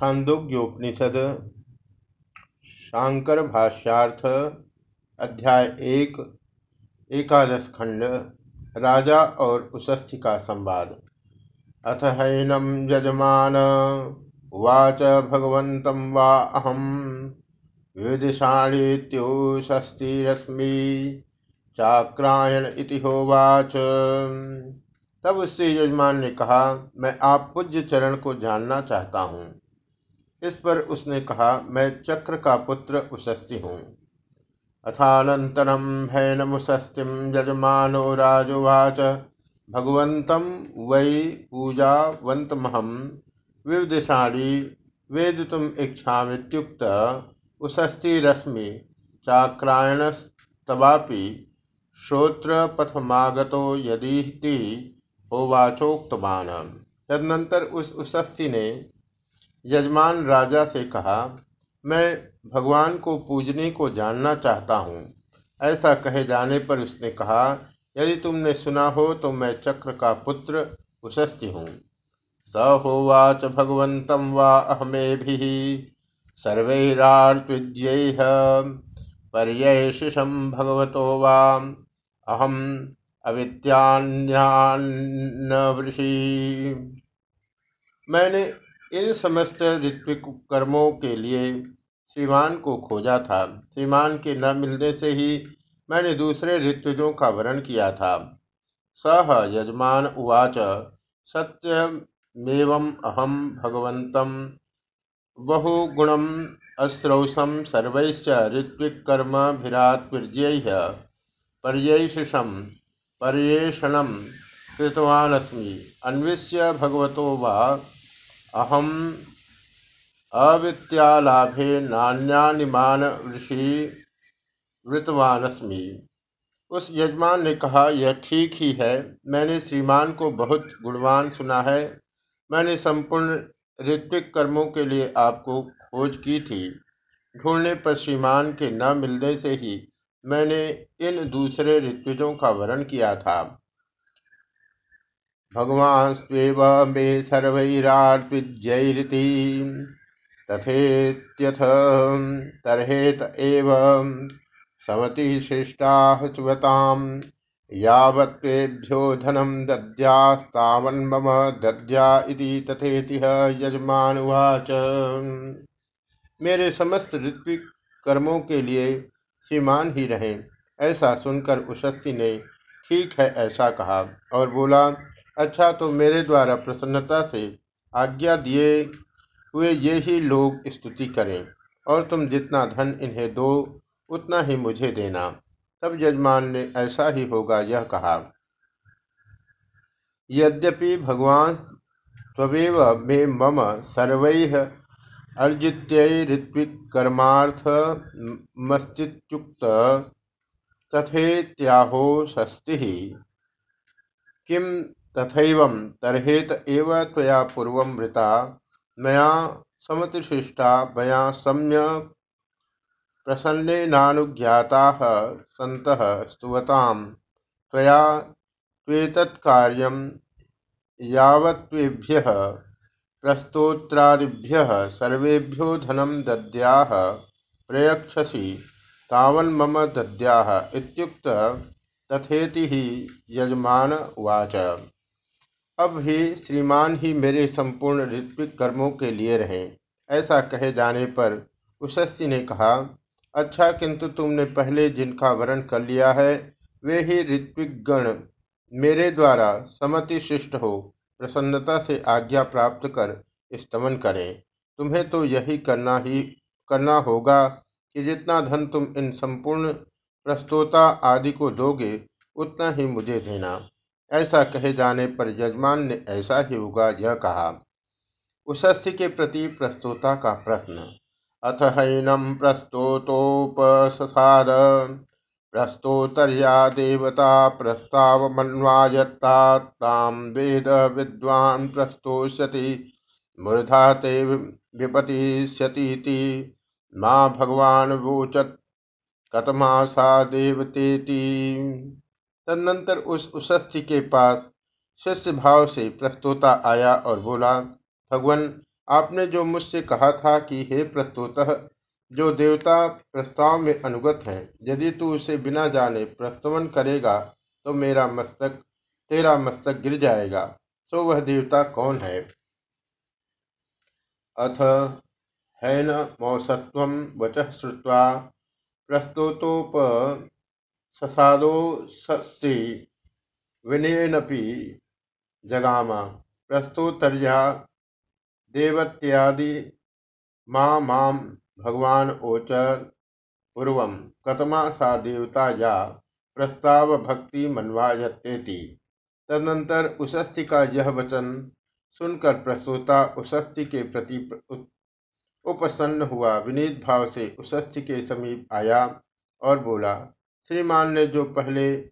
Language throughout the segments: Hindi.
छांदोग्योपनिषद शांकर भाष्यार्थ अध्याय एक, एकादश खंड, राजा और उशस्थि का संवाद। अथ हैनम यजमान, उवाच भगवत वा अहम विदिशाणीत्युषस्तिरश्मि चाक्रायण इति होवाच। तब उससे यजमान ने कहा, मैं आप पूज्य चरण को जानना चाहता हूँ। इस पर उसने कहा, मैं चक्र का पुत्र उशस्ति हूँ। अथानन्तरं हैनमुशस्तिं यजमानो राजुवाच। भगवन्तं वै पूजावन्तमहं विविदिशाणि वेदितुम् इच्छामित्युक्त उशस्तिरश्मि चाक्रायणस्तवापि श्रोत्रपथमागतो यदीति होवाचोक्तवान। तदनंतर उस उशस्ति ने यजमान राजा से कहा, मैं भगवान को पूजने को जानना चाहता हूँ। ऐसा कहे जाने पर उसने कहा, यदि तुमने सुना हो तो मैं चक्र का पुत्र उशस्ति हूँ। स होवाच भगवन्तं वा अहमेभिः। सर्वैरार्त्विज्यैः। पर्यशिषं भगवतो वा अहम अवित्यान्यान्नवृषि मैंने इन समस्त ऋत्विक कर्मों के लिए श्रीमान को खोजा था। श्रीमान के न मिलने से ही मैंने दूसरे ऋत्विजों का वर्ण किया था। सह यजमान उवाच सत्यमेवं अहम भगवन्तं बहुगुणम अस्रौसम सर्वैश्च ऋत्विक्कर्मभिरात्विर्यैः पर्यैशिषं पर्येषणं कृतवानस्मि। अन्विष्य भगवतो वा अहम अवित्यालाभे नान्यानिमान ऋषि वृतवानस्मि उस यजमान ने कहा, यह ठीक ही है। मैंने श्रीमान को बहुत गुणवान सुना है। मैंने संपूर्ण ऋत्विक कर्मों के लिए आपको खोज की थी। ढूँढने पर श्रीमान के न मिलने से ही मैंने इन दूसरे ऋत्विजों का वर्ण किया था। भगवांस्त्वेव मे सर्वैरार्त्विज्यैरिति तथेत्यथ, तर्हेत एव समतिशिष्टाः सुवताम् यावत्तेभ्यो धनं दद्या तथेति यजमान उवाच मेरे समस्त ऋत्विक कर्मों के लिए श्रीमान ही रहे, ऐसा सुनकर उशस्सी ने, ठीक है ऐसा कहा, और बोला अच्छा तो मेरे द्वारा प्रसन्नता से आज्ञा दिए हुए ये ही लोग स्तुति करें, और तुम जितना धन इन्हें दो, उतना ही मुझे देना। तब यजमान ने ऐसा ही होगा यह कहा। यद्यपि भगवान त्वेव मे मम सर्व कर्मार्थ मस्तिुक्त तथेत्याहो षष्टि किम तथैव तर्हेत एव त्वया पूर्व मृता मया समतिशिष्टा मया सम्यक् प्रसन्नेनानुज्ञाताः सन्तः स्तुवतां। प्रस्तोत्रादिभ्यः सर्वेभ्यो धनं दद्याः प्रयक्षसि तावन्मम दद्याः तथेति ही यजमान उवाच। अब भी श्रीमान ही मेरे संपूर्ण ऋत्विक कर्मों के लिए रहे। ऐसा कहे जाने पर उशस्ती ने कहा अच्छा किंतु तुमने पहले जिनका वर्ण कर लिया है, वे ही ऋत्विक गण। मेरे द्वारा समति शिष्ट हो, प्रसन्नता से आज्ञा प्राप्त कर स्तमन करें। तुम्हें तो यही करना ही, करना होगा कि जितना धन तुम इन संपूर्ण प्रस्तोता आदि को दोगे, उतना ही मुझे देना। ऐसा कहे जाने पर यजमान ने ऐसा ही होगा यह कहा उशस्थि के प्रति प्रस्तोता का प्रश्न। अथ हैनम प्रस्तोतोपसाद प्रस्तोतर्या देवता प्रस्ताव मन्वायत्ताम वेद विद्वान प्रस्तोष्यति। मूर्धा ते विपतिष्यतीति। माँ भगवान वोचत कतमासा देवतेति। तदनंतर उस उशस्थि के पास शिष्य भाव से प्रस्तोता आया और बोला, भगवान, आपने जो मुझसे कहा था कि हे प्रस्तुतः, जो देवता प्रस्ताव में अनुगत हैं, यदि तू उसे बिना जाने प्रस्तवन करेगा तो मेरा मस्तक, तेरा मस्तक गिर जाएगा तो वह देवता कौन है? अथ हैन मौसत्व वच श्रुवा प्रस्तुतोप ससादोस्ति विनयनपि जगामा। प्रस्तोतर्या देवत्यादि माँ माँ भगवान ओचर पूर्व कतमा सा देवता या प्रस्ताव भक्ति मनवायतेति तदनंतर उशस्ति का यह वचन सुनकर प्रस्तोता उशस्ति के प्रति उपसन्न हुआ। विनीत भाव से उशस्ति के समीप आया और बोला श्रीमान ने जो पहले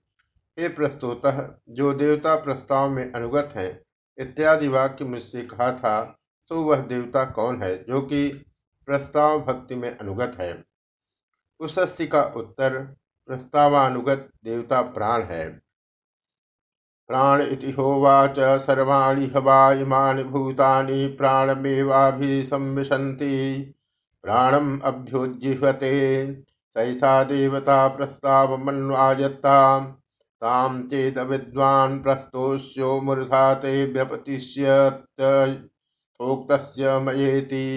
हे प्रस्तोता जो देवता प्रस्ताव में अनुगत है, इत्यादि वाक्य मुझसे कहा था तो वह देवता कौन है, जो कि प्रस्ताव भक्ति में अनुगत है? उस का उत्तर, प्रस्तावानुगत देवता प्राण है। प्राण इति होवाच, सर्वाणी हवा भूतानि प्राणमेवाभिसंविशन्ति। प्राणम अभ्युज्जिह्वते सैसा देवता प्रस्तावमन्वायत्ता ताम चेद विद्वान् प्रस्तोष्यो मूर्धा ते व्यपतिष्यत मयेति।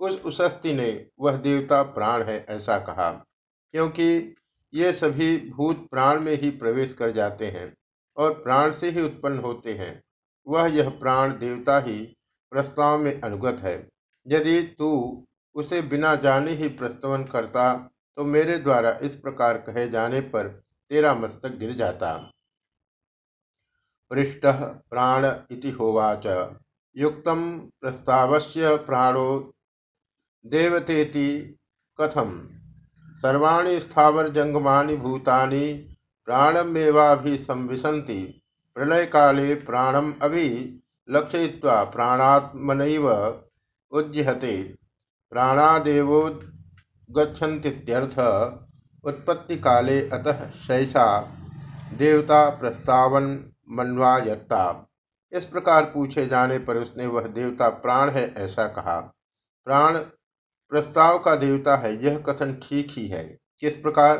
उस उशस्ति ने वह देवता प्राण है ऐसा कहा, क्योंकि ये सभी भूत प्राण में ही प्रवेश कर जाते हैं और प्राण से ही उत्पन्न होते हैं। वह यह प्राण देवता ही प्रस्ताव में अनुगत है। यदि तू उसे बिना जाने ही प्रस्तवन करता तो मेरे द्वारा इस प्रकार कहे जाने पर तेरा मस्तक गिर जाता। पृष्ठ प्राण इति होवाच। युक्त प्रस्तावस्य प्राणो देवतेति कथम। सर्वाणी स्थावर जंगमानि भूतानि प्राणमेवाभिसंविशन्ति। प्रलय काले प्राणम अभि लक्षयित्वा प्राणात्मनैव उज्जिहते। प्राणादेवो गच्छन्तीत्यर्थ उत्पत्ति काले अतः शैषा देवता प्रस्तावन मनवायत्ता इस प्रकार पूछे जाने पर उसने वह देवता, प्राण है? ऐसा कहा। प्राण प्रस्ताव का देवता है, यह कथन ठीक ही है। किस प्रकार?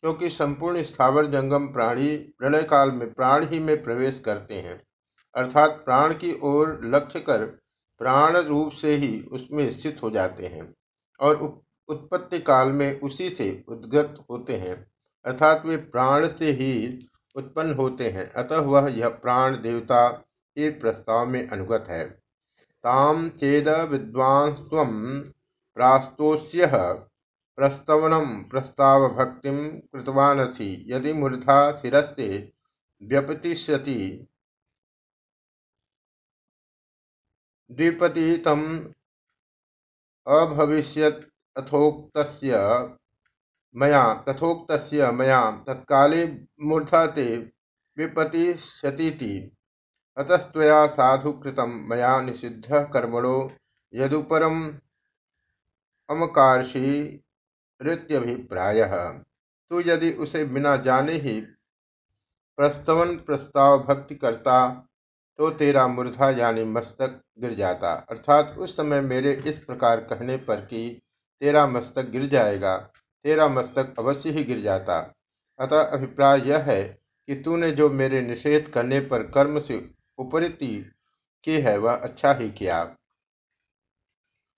क्योंकि संपूर्ण स्थावर जंगम प्राणी प्रलय काल में प्राण ही में प्रवेश करते हैं। अर्थात प्राण की ओर लक्ष्य कर प्राण रूप से ही उसमें स्थित हो जाते हैं और उत्पत्ति काल में उसी से उद्गत होते हैं, अर्थात वे प्राण से ही उत्पन्न होते हैं। अतः वह यह प्राण देवता के प्रस्ताव में अनुगत है। ताम चेद विद्वांस्व प्रास्तोष्य प्रस्तवनम प्रस्ताव भक्ति कृतवानसी, यदि मूर्धा शिस्ते व्यपतिष्यति। द्विपति तम अभविष्यत अथोक्त मया तथोक्त मया तत्काले मूर्धा ते विपतिष्यतीति। अतस्तया साधु कृतम मया निषिद्ध कर्मणो यदुपरम अमकार्षी रित्यभिप्राय तू यदि उसे बिना जाने ही प्रस्तवन प्रस्ताव भक्ति करता तो तेरा मूर्धा यानी मस्तक गिर जाता। अर्थात उस समय मेरे इस प्रकार कहने पर कि तेरा मस्तक गिर जाएगा, तेरा मस्तक अवश्य ही गिर जाता। अतः अभिप्राय यह है कि तूने जो मेरे निषेध करने पर कर्म से उपरिति की है, वह अच्छा ही किया।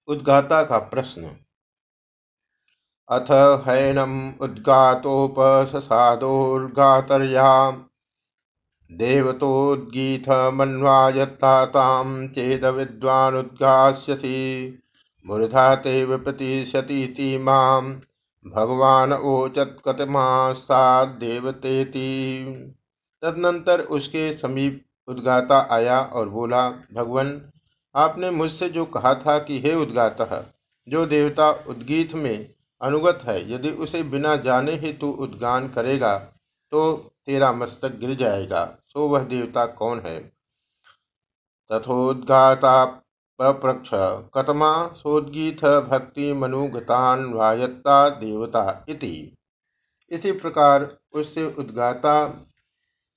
उद्गाता का प्रश्न। अथ हैनम उद्गातोपसादोर्गातर्या देवतोद्गीत मन्वायत्तातां चेद विद्वानुद्गास्यसि मूर्धा ते विप्रतिशतीति माँ। भगवान ओचत कतमास्तादेवतेति तदनंतर उसके समीप उद्गाता आया और बोला, भगवान, आपने मुझसे जो कहा था कि हे उद्गाता, जो देवता उद्गीत में अनुगत है, यदि उसे बिना जाने ही तू उद्गान करेगा तो तेरा मस्तक गिर जाएगा, सो वह देवता कौन है? तथोद्गाता पप्रक्ष कतमा सोद्गीत भक्ति मनुगतान वायत्ता देवता इति। इसी प्रकार उससे उद्गाता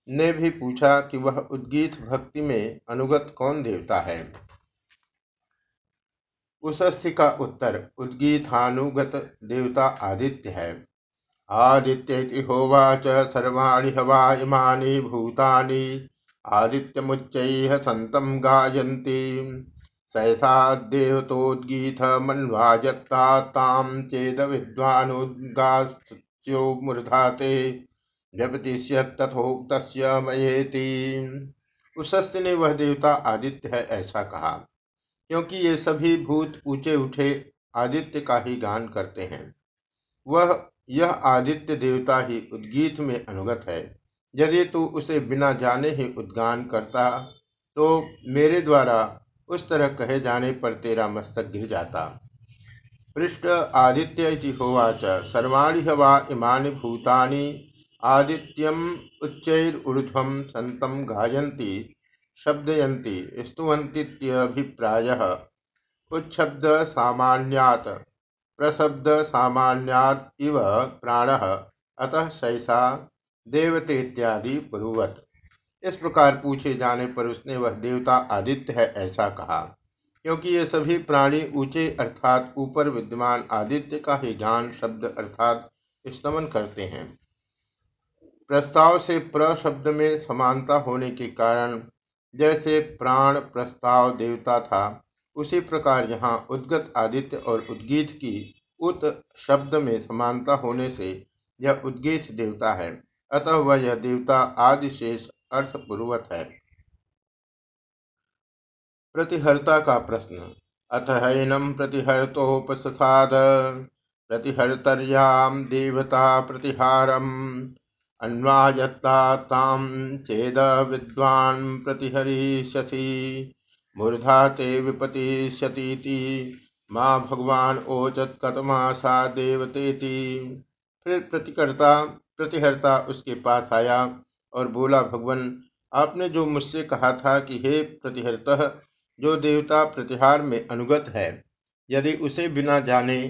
ने भी पूछा कि वह उद्गीत भक्ति में अनुगत कौन देवता है। उशस्थि का उत्तर, उद्गीतानुगत देवता आदित्य है। आदित्य होवाच सर्वाणी हवा इमानि भूतानि, आदित्यमुच्चैः सन्तं गायन्ति। सहसा देवतोद्गीतमन्वाजत्ता तां चेद विद्वानुद्गास्त्यो मूर्धाते व्यपतिष्यत मयेति। उशस्य ने वह देवता आदित्य है ऐसा कहा, क्योंकि ये सभी भूत ऊँचे उठे आदित्य का ही गान करते हैं। वह, यह आदित्य देवता ही उद्गीत में अनुगत है। यदि तू उसे बिना जाने ही उद्गान करता तो मेरे द्वारा उस तरह कहे जाने पर तेरा मस्तक गिर जाता। पृष्ठ आदित्य होवाच सर्वाणी हवा इमानि भूतानि आदित्यम उच्चैर्ऊर्ध्वं सन्तं गायन्ति, शब्दयन्ति, स्तुवन्तीत्यभिप्रायः। प्रशब्द प्रशब्दसामान्यात् इव प्राणः, अतः सैसा देवते इत्यादि पूर्वत इस प्रकार पूछे जाने पर उसने वह देवता आदित्य है ऐसा कहा। क्योंकि ये सभी प्राणी ऊँचे अर्थात ऊपर विद्यमान आदित्य का ही ज्ञान शब्द अर्थात स्तमन करते हैं। प्रस्ताव से प्र शब्द में समानता होने के कारण जैसे प्राण प्रस्ताव देवता था, उसी प्रकार यहाँ उद्गत आदित्य और उद्गीत की उत शब्द में समानता होने से यह उद्गीत देवता है। अतः वह यह देवता आदिशेष अर्थपूर्वत है। प्रतिहर्ता का प्रश्न अथ हैनम प्रतिहर्तोपसाद प्रतिहर्तर्याम देवता प्रतिहारम, अन्वायत्ता चेद विद्वान् प्रतिहरिष्यसि, मूर्धा ते विपतिष्यतीति, माँ भगवान ओचत कतमा सा देवतेति। फिर प्रतिकर्ता, प्रतिहर्ता उसके पास आया और बोला, भगवान, आपने जो मुझसे कहा था कि हे प्रतिहर्त, जो देवता प्रतिहार में अनुगत है, यदि उसे बिना जाने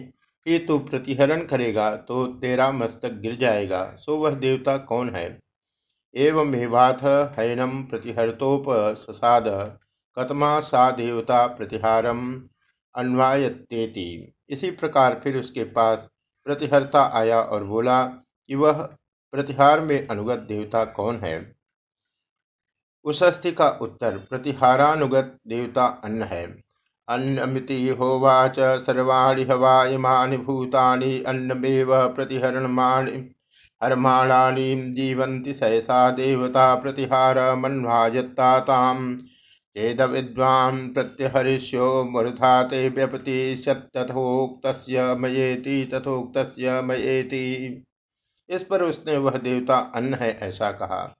कि तू प्रतिहरण करेगा तो तेरा मस्तक गिर जाएगा, सो वह देवता कौन है? एवमेवाथ हैनम प्रतिहर्तोपसाद कतमा सा देवता प्रतिहारम अन्वायतेति इसी प्रकार फिर उसके पास प्रतिहर्ता आया और बोला कि वह प्रतिहार में अनुगत देवता कौन है? उशस्थि का उत्तर, प्रतिहारानुगत देवता अन्न है। अन्नमिति होवाच सर्वाणि हवा इमानि भूतानि, अन्नमेव प्रतिहरणमाणि, हरमाणानि जीवन्ति सहसा देवता प्रतिहारमन्वायत्ताताम् चेदविद्वान् प्रत्यहरिष्यो मूर्धा ते व्यपतिशत्यथोक्तस्य मयेति, तथोक्तस्य मयेति। इस पर उसने वह देवता अन्न है ऐसा कहा।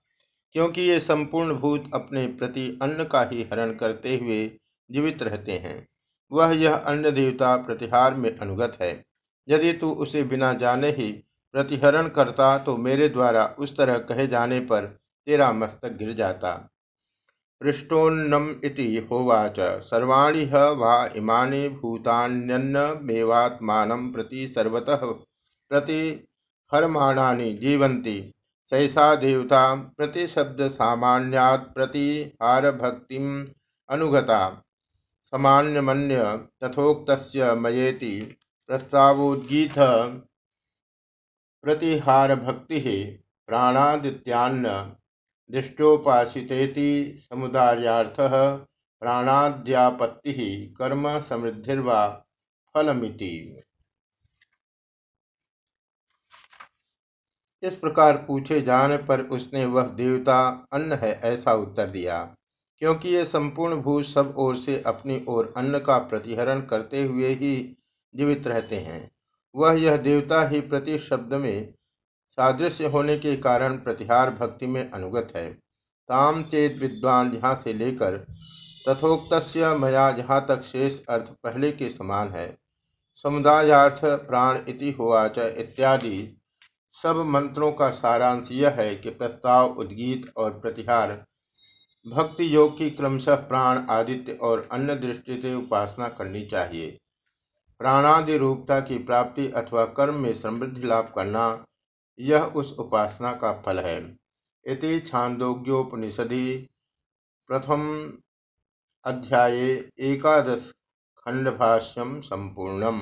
क्योंकि ये संपूर्ण भूत अपने प्रति अन्न का ही हरण करते हुए जीवित रहते हैं, वह यह अन्य देवता प्रतिहार में अनुगत है। यदि तू उसे बिना जाने ही प्रतिहरण करता तो मेरे द्वारा उस तरह कहे जाने पर तेरा मस्तक गिर जाता। पृष्ठोन्नम इति होवाच सर्वाणी ह वा इमानि भूतान्यन्नमेवात्मानं प्रति सर्वतः प्रति हरमाणानि जीवन्ति। सैसा देवता प्रतिशब्द सामान्यात् प्रतिहार भक्तिम अनुगता सामान्यमन्य तथोक्तस्य मयेति प्रस्तावोद्गीत प्रतिहारभक्तिः प्राणादित्यान्न दृष्टोपासितेति समुदायार्थः प्राणाद्यापत्तिः कर्म समृद्धिर्वा फलमिति। इस प्रकार पूछे जाने पर उसने, वह देवता, अन्न है ऐसा उत्तर दिया। क्योंकि ये संपूर्ण भूत सब ओर से अपनी ओर अन्न का प्रतिहरण करते हुए ही जीवित रहते हैं। वह यह देवता ही प्रति शब्द में सादृश्य होने के कारण प्रतिहार भक्ति में अनुगत है। ताम चेत विद्वान यहाँ से लेकर तथोक्त मया जहाँ तक शेष अर्थ पहले के समान है। समुदायार्थ प्राण इति होवाच इत्यादि सब मंत्रों का सारांश यह है कि प्रस्ताव, उद्गीत और प्रतिहार, भक्ति योग की क्रमशः प्राण, आदित्य और अन्य दृष्टि से उपासना करनी चाहिए। प्राणादि रूपता की प्राप्ति अथवा कर्म में समृद्धि लाभ करना, यह उस उपासना का फल है। इति छांदोग्योपनिषदि प्रथम अध्याय एकादश खंडभाष्यम संपूर्णम।